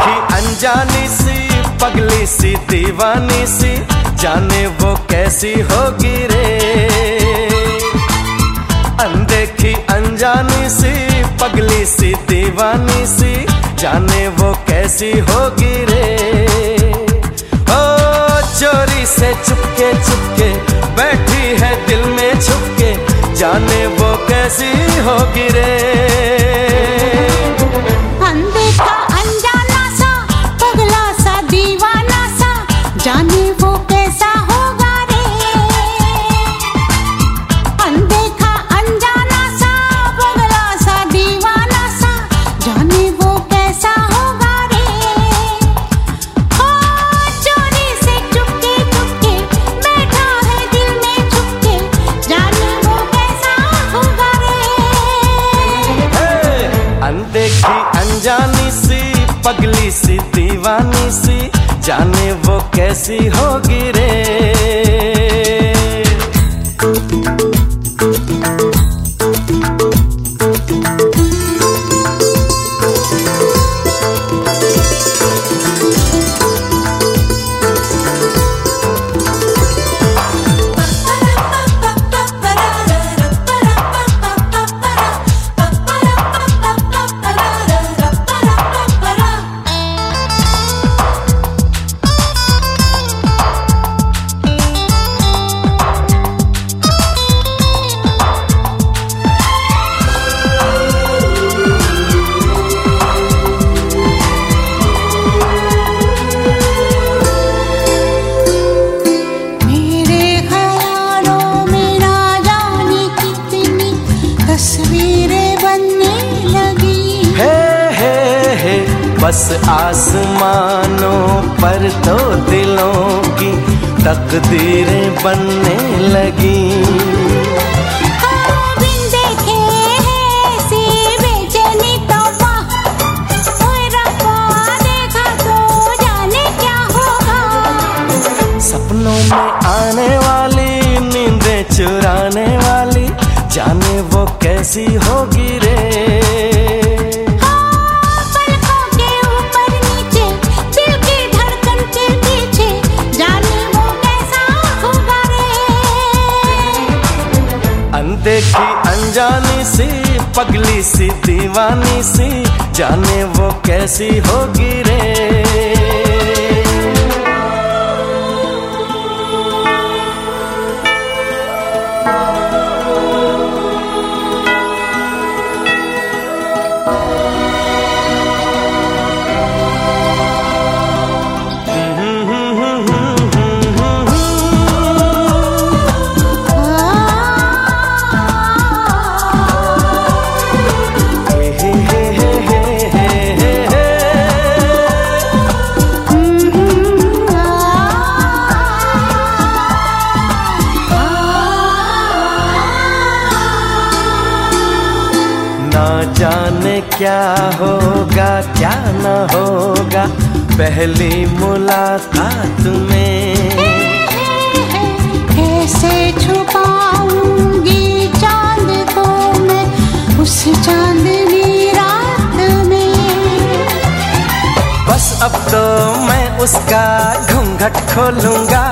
अनजानी सी, पगली सी, दीवानी सी, जाने वो कैसी होगी रे। अनदेखी अनजानी सी, पगली सी, दीवानी सी, जाने वो कैसी होगी रे। ओ, चोरी से चुपके चुपके, बैठी है दिल में छुपके, जाने वो कैसी होगी रे। जाने वो कैसी होगी बस आसमानों पर तो दिलों की तकदीरें बनने लगी। सपनों में आने वाली नींदें चुराने वाली जाने वो कैसी होगी रे। देखी अनजानी सी पगली सी दीवानी सी जाने वो कैसी होगी रे। जाने क्या होगा क्या न होगा। पहली मुलाकात में। कैसे छुपाऊँगी चाँद को मैं उस चांदनी रात में। बस अब तो मैं उसका घूंघट खोलूँगा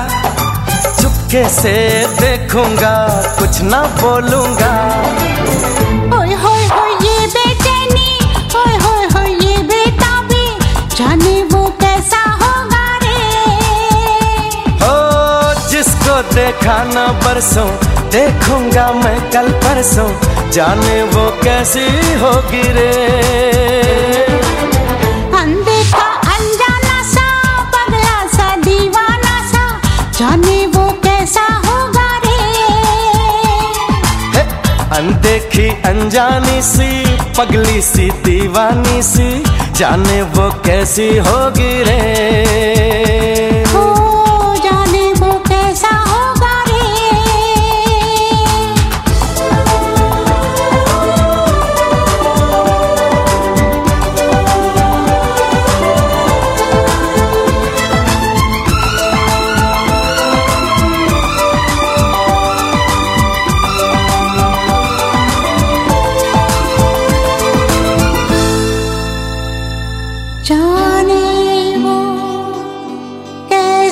चुपके से देखूँगा कुछ ना बोलूँगा। कैसा होगा रे। हो जिसको देखा ना बरसों देखूँगा मैं कल परसों जाने वो कैसी होगी रे। अनदेखा अनजाना सा पगला सा दीवाना सा जाने वो कैसा होगा रे। अनदेखी अनजानी सी पगली सी दीवानी सी जाने वो कैसी होगी रे? vuelvo, que